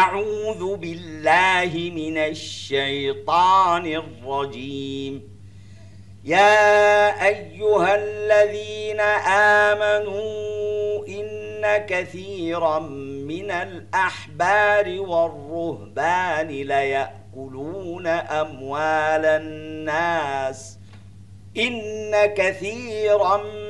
أعوذ بالله من الشيطان الرجيم. يا أيها الذين آمنوا إن كثيرا من الأحبار والرهبان ليأكلون أموال الناس. إن كثيرا من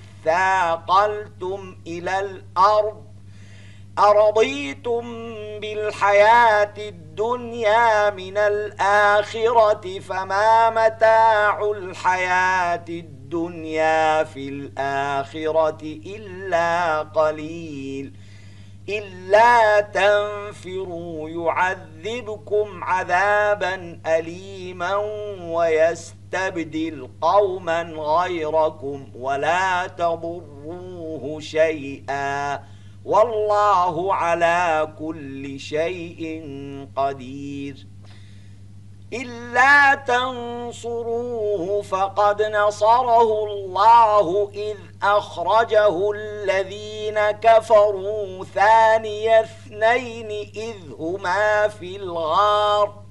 ثاقلتم إلى الأرض أرضيتم بالحياة الدنيا من الآخرة فما متاع الحياة الدنيا في الآخرة إلا قليل إلا تنفروا يعذبكم عذابا أليما ويستبدل قوما غيركم ولا تضروه شيئا. والله على كل شيء قدير. إلا تنصروه فقد نصره الله إذ أخرجه الذين كفروا ثاني اثنين إذ هما في الغار.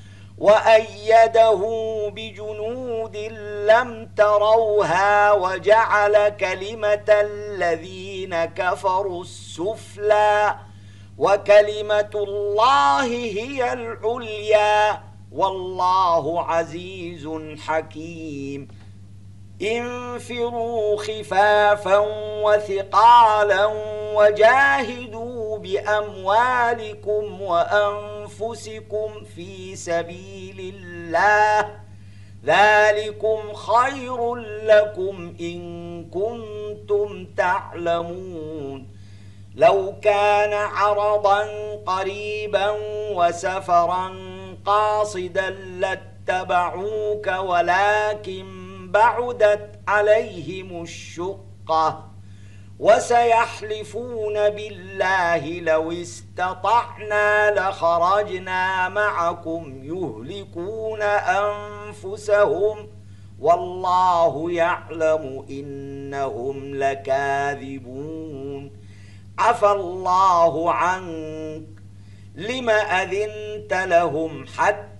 وأيده بجنود لم تروها وجعل كلمة الذين كفروا السفلى وكلمة الله هي العليا. والله عزيز حكيم. انفروا خفافا وثقالا وجاهدوا بأموالكم وأنفسكم في سبيل الله. ذلكم خير لكم إن كنتم تعلمون. لو كان عرضا قريبا وسفرا قاصدا لاتبعوك ولكن بعدت عليهم الشقة وسيحلفون بالله لو استطعنا لخرجنا معكم يهلكون أنفسهم والله يعلم إنهم لكاذبون عفى الله عنك لم أذنت لهم حتى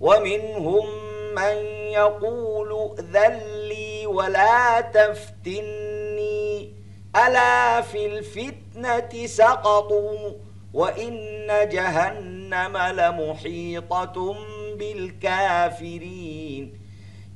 ومنهم من يقول ذلي ولا تفتني ألا في الفتنة سقطوا وإن جهنم لمحيطة بالكافرين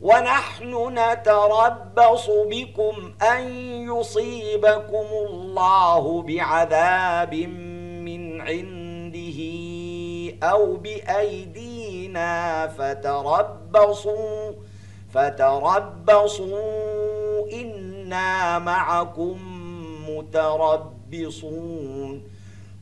ونحن نتربص بكم أن يصيبكم الله بعذاب من عنده أو بأيدينا فتربصوا فتربصوا. إنا معكم متربصون.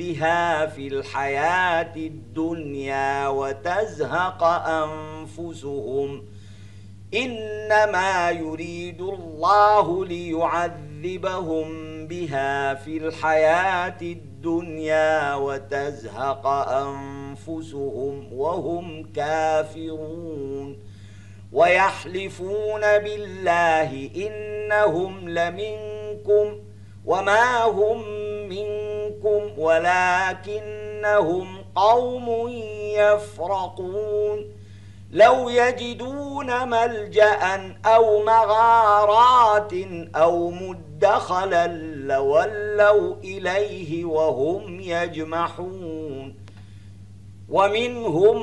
بها في الحياة الدنيا وتزهق أنفسهم. إنما يريد الله ليعذبهم بها في الحياة الدنيا وتزهق أنفسهم وهم كافرون. ويحلفون بالله إنهم لمنكم وما هم منكم ولكنهم قوم يفرقون لو يجدون ملجأ أو مغارات أو مدخلا لولوا إليه وهم يجمحون ومنهم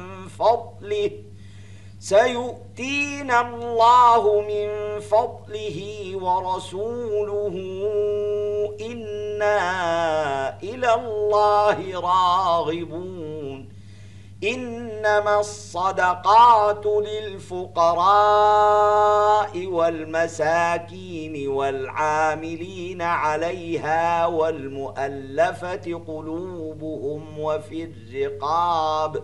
فضله. سيؤتينا الله من فضله ورسوله. إنا إلى الله راغبون. إنما الصدقات للفقراء والمساكين والعاملين عليها والمؤلفة قلوبهم وفي الرقاب.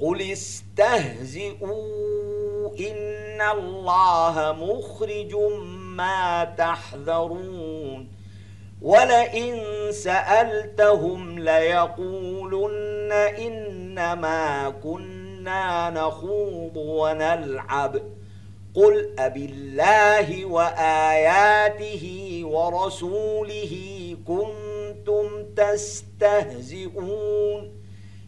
قل استهزئوا إن الله مخرج ما تحذرون ولئن سألتهم ليقولن إنما كنا نخوض ونلعب قل أب الله وآياته ورسوله كنتم تستهزئون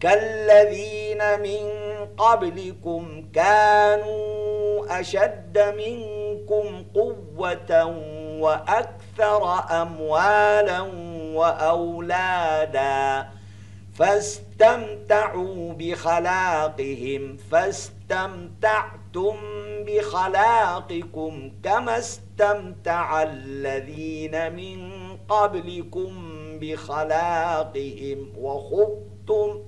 كالذين من قبلكم كانوا أشد منكم قوة وأكثر أموالا وأولادا فاستمتعوا بخلاقهم فاستمتعتم بخلاقكم كما استمتع الذين من قبلكم بخلاقهم وخبتم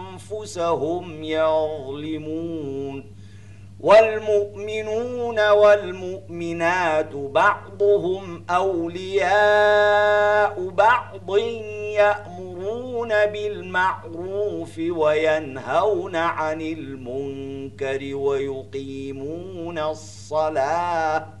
يظلمون والمؤمنون والمؤمنات بعضهم أولياء بعض يأمرون بالمعروف وينهون عن المنكر ويقيمون الصلاة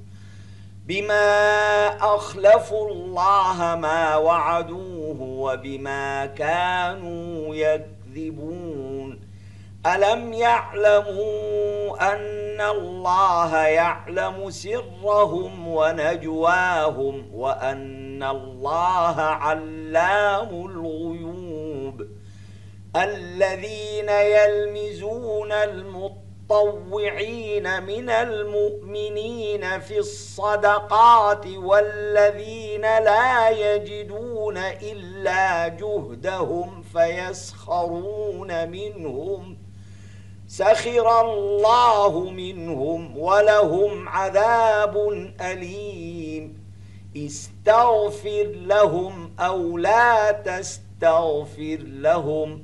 بما أخلفوا الله ما وعدوه وبما كانوا يكذبون ألم يعلموا أن الله يعلم سرهم ونجواهم وأن الله علام الغيوب الذين يلمزون المطوعين من المؤمنين في الصدقات والذين لا يجدون إلا جهدهم فيسخرون منهم. سخر الله منهم ولهم عذاب أليم. استغفر لهم أو لا تستغفر لهم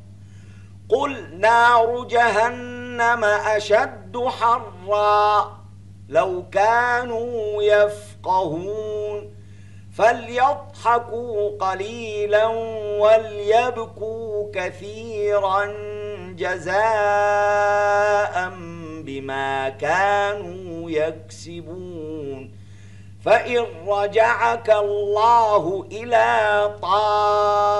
قل نار جهنم أشد حرا لو كانوا يفقهون فليضحكوا قليلا وليبكوا كثيرا جزاء بما كانوا يكسبون فإن رجعك الله إلى طائفة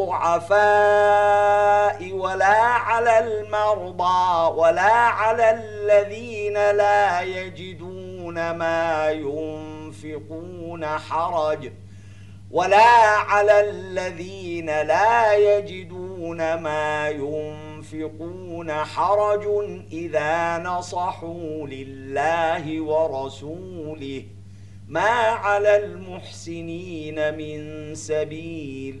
الضعفاء ولا على المرضى ولا على الذين لا يجدون ما ينفقون حرج ولا على الذين لا يجدون ما ينفقون حرج إذا نصحوا لله ورسوله. ما على المحسنين من سبيل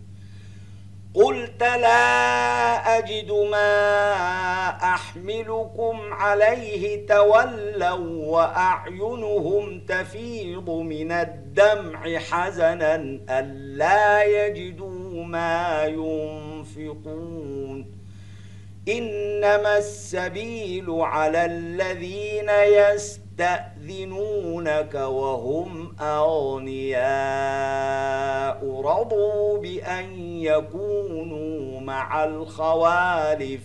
قلت لا أجد ما أحملكم عليه تولوا وأعينهم تفيض من الدمع حزنا ألا يجدوا ما ينفقون. إنما السبيل على الذين يستأذنونك وهم أغنياء. رضوا بأن يكونوا مع الخوالف.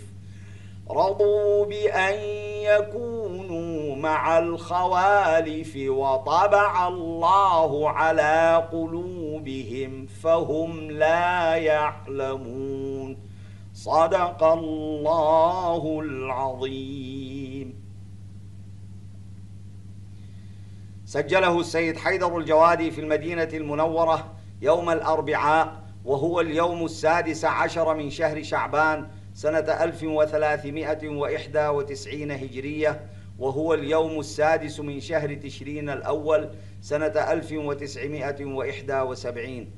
رضوا بأن يكونوا مع الخوالف وطبع الله على قلوبهم فهم لا يعلمون. صدق الله العظيم. سجله السيد حيدر الجوادي في المدينة المنورة يوم الأربعاء وهو اليوم السادس عشر من شهر شعبان سنة 1391 هجرية وهو اليوم السادس من شهر تشرين الأول سنة 1971